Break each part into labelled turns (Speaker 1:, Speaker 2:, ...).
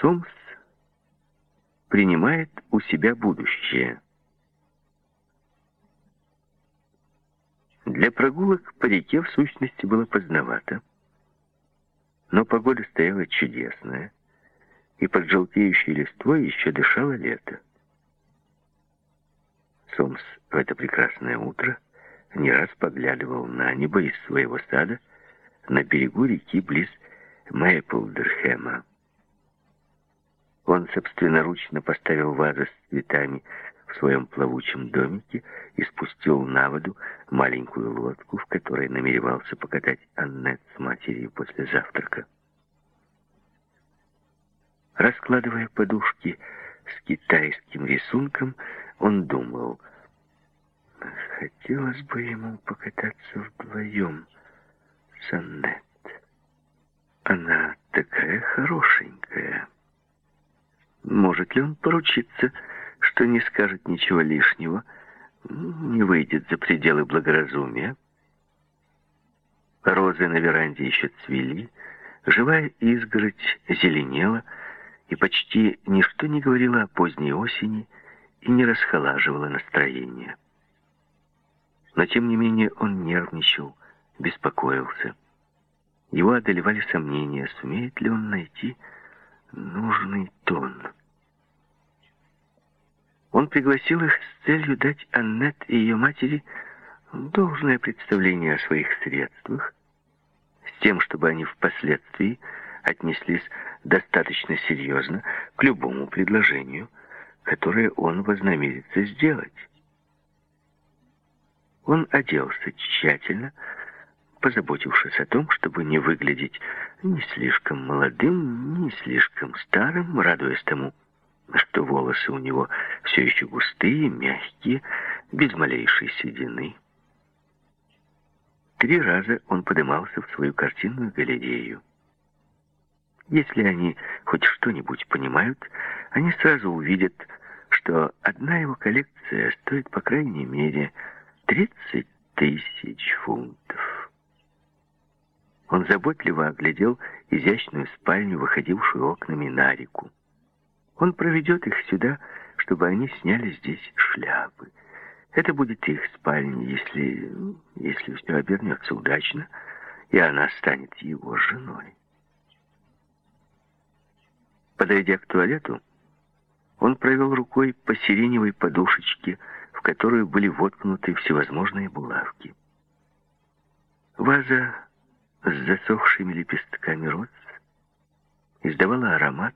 Speaker 1: Сомс принимает у себя будущее. Для прогулок по реке в сущности было поздновато, но погода стояла чудесная, и под желтеющей листвой еще дышало лето. Сомс в это прекрасное утро не раз поглядывал на небо из своего сада на берегу реки близ Мэйплдерхема. Он собственноручно поставил вазы с цветами в своем плавучем домике и спустил на воду маленькую лодку, в которой намеревался покатать Аннет с матерью после завтрака. Раскладывая подушки с китайским рисунком, он думал, хотелось бы ему покататься вдвоем с Аннет. Она такая Может ли он поручиться, что не скажет ничего лишнего, не выйдет за пределы благоразумия? Розы на веранде еще цвели, живая изгородь зеленела, и почти ничто не говорило о поздней осени и не расхолаживало настроение. Но, тем не менее, он нервничал, беспокоился. Его одолевали сомнения, сумеет ли он найти нужный тон. Он пригласил их с целью дать Аннет и ее матери должное представление о своих средствах, с тем, чтобы они впоследствии отнеслись достаточно серьезно к любому предложению, которое он вознамерится сделать. Он оделся тщательно, позаботившись о том, чтобы не выглядеть ни слишком молодым, ни слишком старым, радуясь тому, что волосы у него все еще густые, мягкие, без малейшей седины. Три раза он подымался в свою картинную галерею. Если они хоть что-нибудь понимают, они сразу увидят, что одна его коллекция стоит по крайней мере 30 тысяч фунтов. Он заботливо оглядел изящную спальню, выходившую окнами на реку. Он проведет их сюда, чтобы они сняли здесь шляпы. Это будет их спальня, если, если все обернется удачно, и она станет его женой. Подойдя к туалету, он провел рукой по сиреневой подушечке, в которую были воткнуты всевозможные булавки. Ваза с засохшими лепестками роз издавала аромат,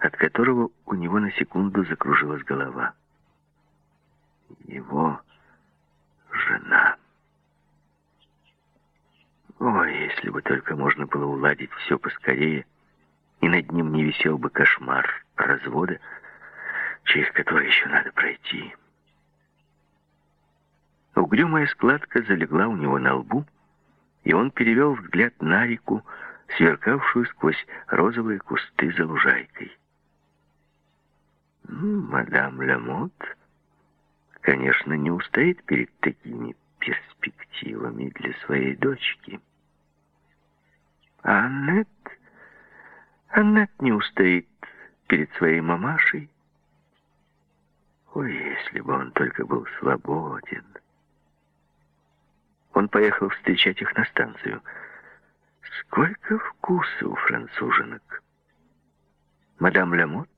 Speaker 1: от которого у него на секунду закружилась голова. Его жена. Ой, если бы только можно было уладить все поскорее, и над ним не висел бы кошмар развода, через который еще надо пройти. Угрюмая складка залегла у него на лбу, и он перевел взгляд на реку, сверкавшую сквозь розовые кусты за лужайкой. Мадам Ламот, конечно, не устоит перед такими перспективами для своей дочки. А Аннет... Аннет не устоит перед своей мамашей. Ой, если бы он только был свободен. Он поехал встречать их на станцию. Сколько вкуса у француженок. Мадам Ламот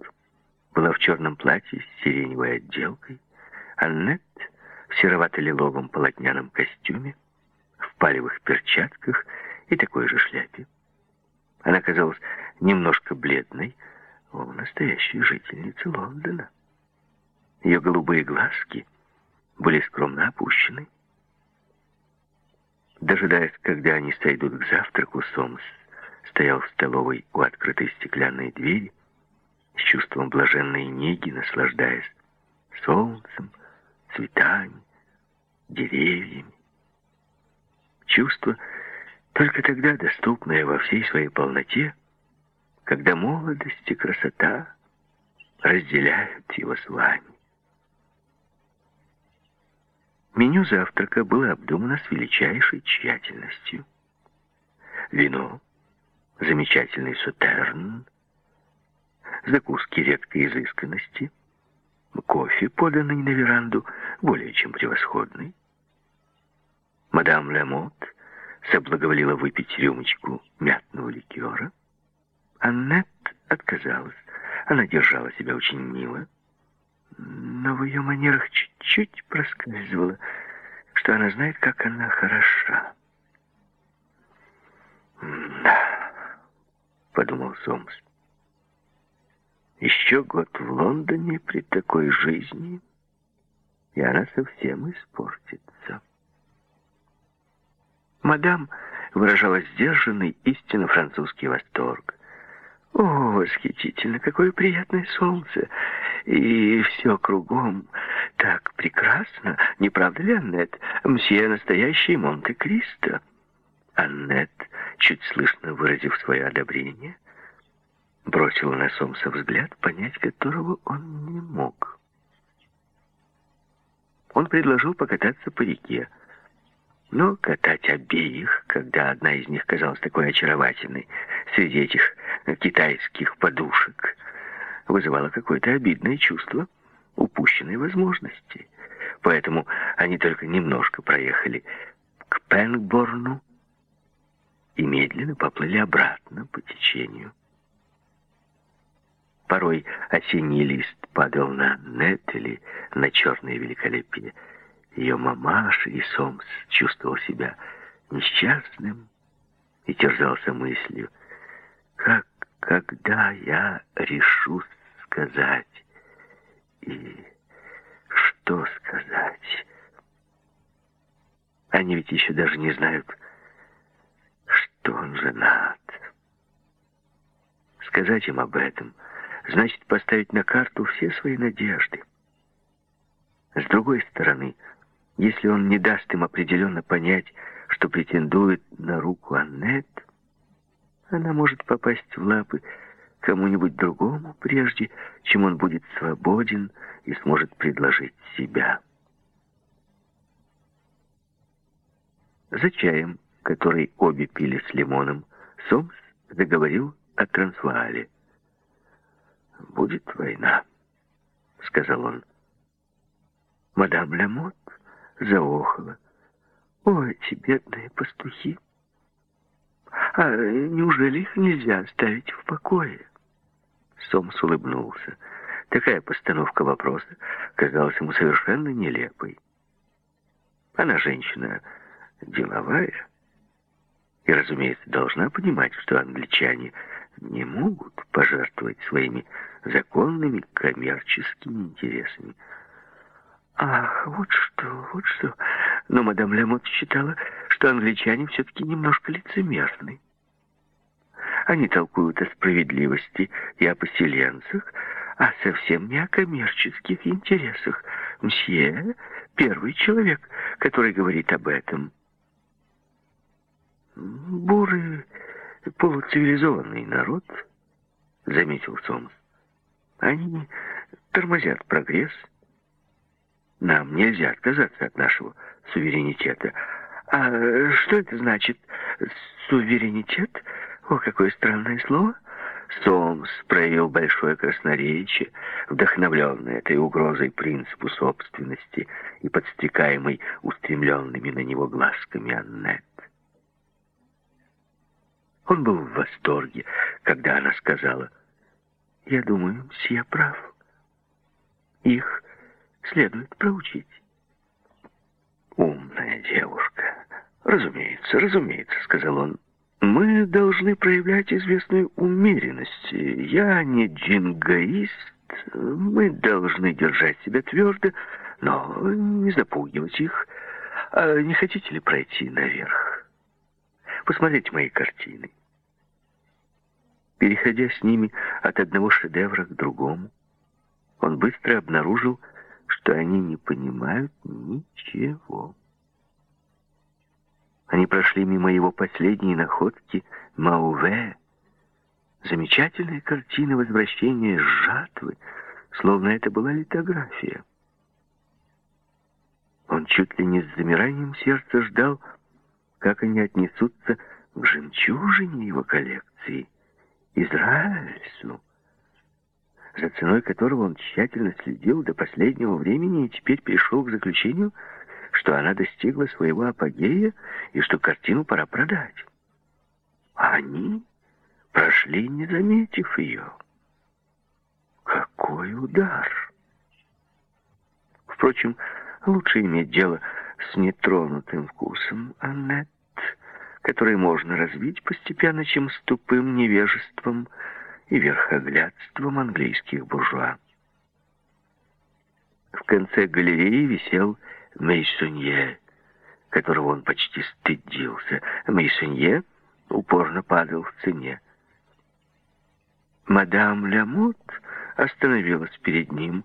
Speaker 1: была в черном платье с сиреневой отделкой, Аннет в серовато-лиловом полотняном костюме, в палевых перчатках и такой же шляпе. Она казалась немножко бледной, о, настоящей жительницы Лондона. Ее голубые глазки были скромно опущены. Дожидаясь, когда они сойдут к завтраку, Сомс стоял в столовой у открытой стеклянной двери, с чувством блаженной неги, наслаждаясь солнцем, цветами, деревьями. Чувство, только тогда доступное во всей своей полноте, когда молодость и красота разделяют его с вами. Меню завтрака было обдумано с величайшей тщательностью. Вино, замечательный сутерн, закуски редкой изысканности, кофе, поданный на веранду, более чем превосходный. Мадам Лемот соблаговолила выпить рюмочку мятного ликера. Аннет отказалась. Она держала себя очень мило, но в ее манерах чуть-чуть проскальзывало, что она знает, как она хороша. «Да», — подумал Сомс, — «еще год в Лондоне при такой жизни, и она совсем испортится». Мадам выражала сдержанный, истинно французский восторг. «О, восхитительно! Какое приятное солнце! И все кругом так прекрасно! Не правда ли, Аннет? Мсье настоящий Монте-Кристо!» Аннет, чуть слышно выразив свое одобрение, бросила на Сомса взгляд, понять которого он не мог. Он предложил покататься по реке. Но катать обеих, когда одна из них казалась такой очаровательной, среди этих китайских подушек, вызывало какое-то обидное чувство упущенной возможности. Поэтому они только немножко проехали к Пенгборну и медленно поплыли обратно по течению. Порой осенний лист падал на нет или на черное великолепие ее мамаши, и Сомс чувствовал себя несчастным и терзался мыслью, как, когда я решусь сказать и что сказать. Они ведь еще даже не знают, что он женат. Сказать им об этом значит поставить на карту все свои надежды. С другой стороны, если он не даст им определенно понять, что претендует на руку Аннет, она может попасть в лапы кому-нибудь другому, прежде чем он будет свободен и сможет предложить себя. За чаем, который обе пили с лимоном, Сомс заговорил о Трансваале. «Будет война», — сказал он. Мадам Ламот заохала. «О, эти бедные пастухи! А неужели их нельзя оставить в покое?» Сомс улыбнулся. Такая постановка вопроса казалась ему совершенно нелепой. Она женщина деловая и, разумеется, должна понимать, что англичане не могут пожертвовать своими законными коммерческими интересами. Ах, вот что, вот что. Но мадам Лемот считала, что англичане все-таки немножко лицемерны. Они толкуют о справедливости и о поселенцах, а совсем не о коммерческих интересах. Мсье — первый человек, который говорит об этом. Буры — полуцивилизованный народ, — заметил Сомс. Они тормозят прогресс, — нам нельзя отказаться от нашего суверенитета. А что это значит суверенитет? О, какое странное слово. Сомс проявил большое красноречие, вдохновленный этой угрозой принципу собственности и подстрекаемый устремленными на него глазками Аннет. Он был в восторге, когда она сказала, «Я думаю, мсье прав. Их следует проучить. Умная девушка. Разумеется, разумеется, сказал он. Мы должны проявлять известную умеренность. Я не джингаист. Мы должны держать себя твердо, но не запугивать их. А не хотите ли пройти наверх? Посмотреть мои картины. Переходя с ними от одного шедевра к другому, он быстро обнаружил, что они не понимают ничего. Они прошли мимо его последней находки Мауве. Замечательная картина возвращения жатвы, словно это была литография. Он чуть ли не с замиранием сердца ждал, как они отнесутся к жемчужине его коллекции, Израильсу. за ценой которого он тщательно следил до последнего времени и теперь пришел к заключению, что она достигла своего апогея и что картину пора продать. А они прошли, не заметив ее. Какой удар! Впрочем, лучше иметь дело с нетронутым вкусом, Аннет, который можно развить постепенно, чем с тупым невежеством и верхоглядством английских буржуа. В конце галереи висел Мейсонье, которого он почти стыдился. Мейсонье упорно падал в цене. Мадам Лямут остановилась перед ним.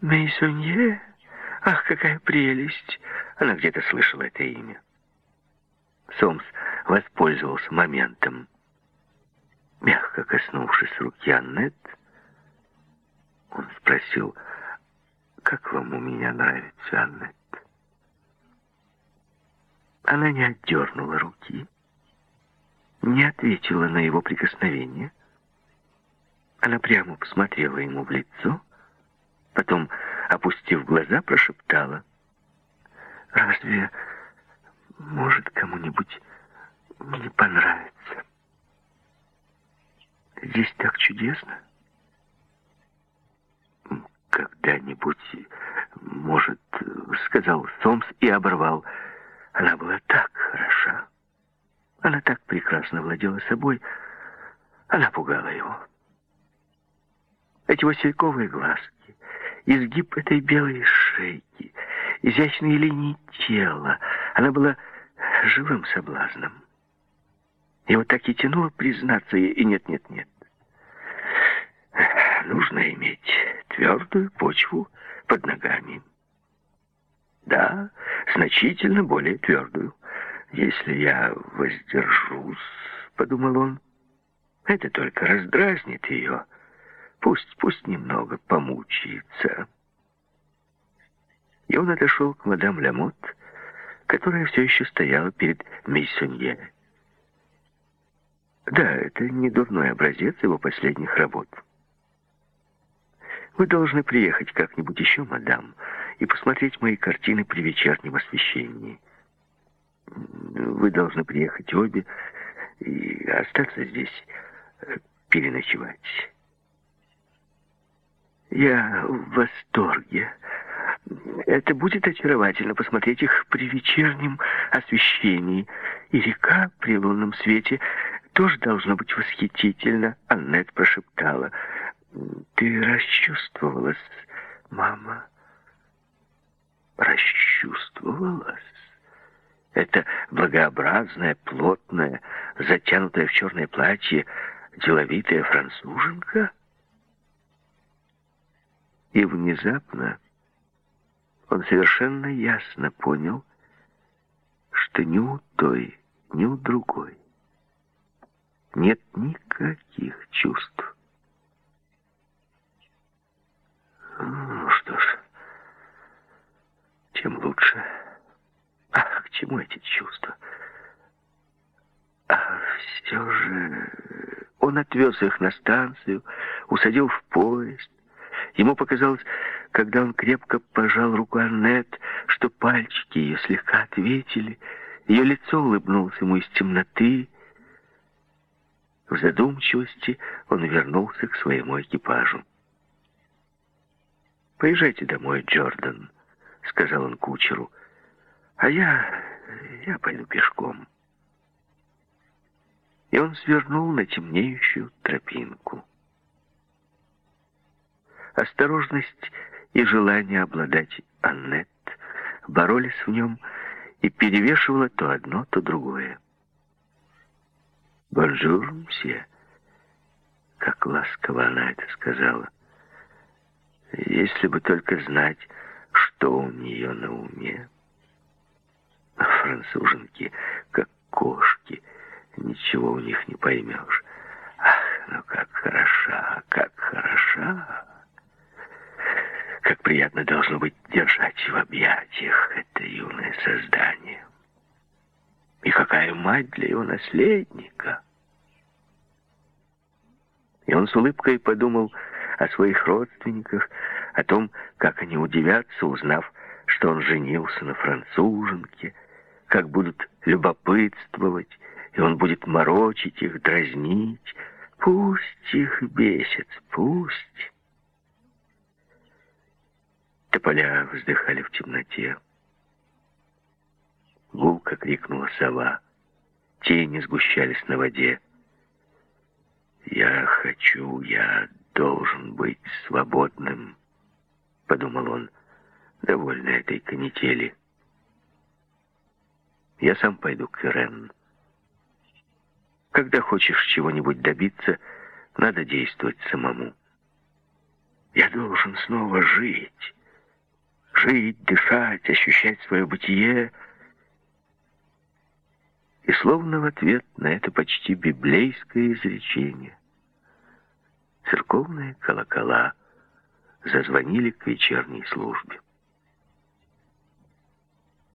Speaker 1: «Мейсонье? Ах, какая прелесть!» Она где-то слышала это имя. Сомс воспользовался моментом. Мягко коснувшись руки Аннет, он спросил, «Как вам у меня нравится, Аннет?» Она не отдернула руки, не ответила на его прикосновение. Она прямо посмотрела ему в лицо, потом, опустив глаза, прошептала, «Разве может кому-нибудь не понравиться? Здесь так чудесно. Когда-нибудь, может, сказал Сомс и оборвал. Она была так хороша. Она так прекрасно владела собой. Она пугала его. Эти васильковые глазки, изгиб этой белой шейки, изящные линии тела. Она была живым соблазном. Его так и тянуло признаться ей, и нет-нет-нет. Нужно иметь твердую почву под ногами. Да, значительно более твердую. Если я воздержусь, подумал он, это только раздразнит ее. Пусть, пусть немного помучается. И он отошел к мадам Ламот, которая все еще стояла перед Мейсонье. Да, это не дурной образец его последних работ. Вы должны приехать как-нибудь еще, мадам, и посмотреть мои картины при вечернем освещении. Вы должны приехать обе и остаться здесь э, переночевать. Я в восторге. Это будет очаровательно посмотреть их при вечернем освещении. И река при лунном свете тоже должно быть восхитительно. Аннет прошептала. Ты расчувствовалась, мама? Расчувствовалась? Это благообразная, плотная, затянутая в черное платье, деловитая француженка? И внезапно он совершенно ясно понял, что ни у той, ни у другой нет никаких чувств. Ну что ж, тем лучше. Ах, к чему эти чувства? А все же... Он отвез их на станцию, усадил в поезд. Ему показалось, когда он крепко пожал руку Аннет, что пальчики ее слегка ответили, ее лицо улыбнулось ему из темноты. В задумчивости он вернулся к своему экипажу. «Поезжайте домой, Джордан», — сказал он кучеру. «А я... я пойду пешком». И он свернул на темнеющую тропинку. Осторожность и желание обладать Аннет боролись в нем и перевешивало то одно, то другое. «Bonjour, monsieur», как ласково она это сказала. Если бы только знать, что у нее на уме. Француженки, как кошки, ничего у них не поймешь. Ах, ну как хороша, как хороша. Как приятно должно быть держать в объятиях это юное создание. И какая мать для его наследника. И он с улыбкой подумал о своих родственниках, о том, как они удивятся, узнав, что он женился на француженке, как будут любопытствовать, и он будет морочить их, дразнить. Пусть их бесит, пусть. Тополя вздыхали в темноте. Гулко крикнула сова. Тени сгущались на воде. «Я хочу, я должен быть свободным», — подумал он, довольный этой канители. «Я сам пойду к Ирен. Когда хочешь чего-нибудь добиться, надо действовать самому. Я должен снова жить, жить, дышать, ощущать свое бытие — и словно в ответ на это почти библейское изречение церковные колокола зазвонили к вечерней службе.